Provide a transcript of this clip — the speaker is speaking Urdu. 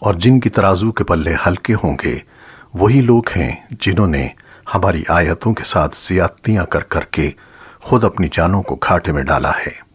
اور جن کی ترازو کے پلے ہلکے ہوں گے، وہی لوگ ہیں جنہوں نے ہماری آیتوں کے ساتھ زیادتیاں کر کر کے خود اپنی جانوں کو گھاٹے میں ڈالا ہے۔